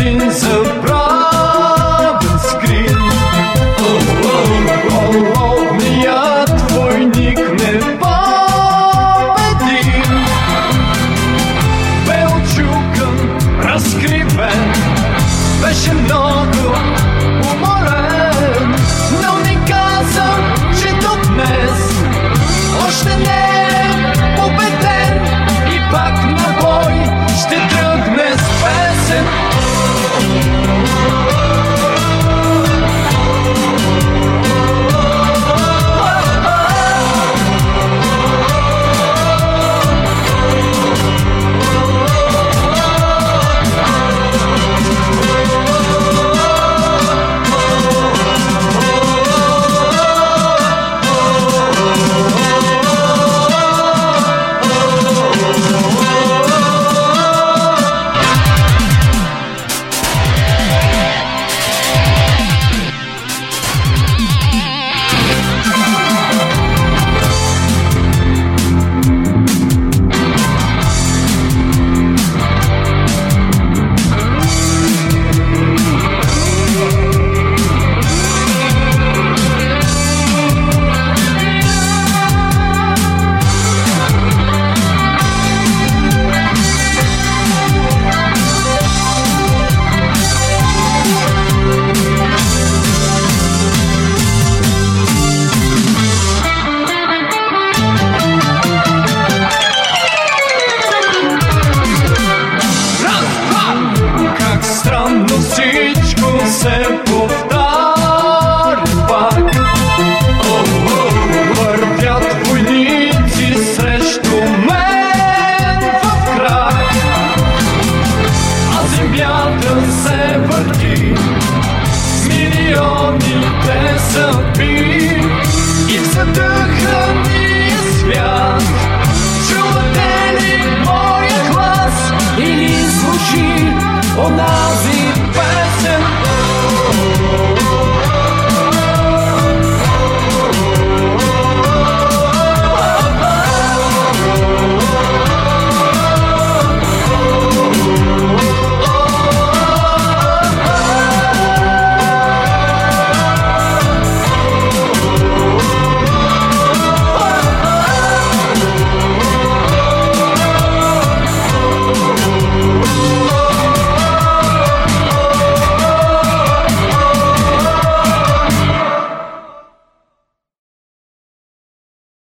един забравен скрин. Огният войник не победим. Бе очукан, разкривен, беше много те собі, і задиханий свят, чого моє глаз і ліс звучить у нас.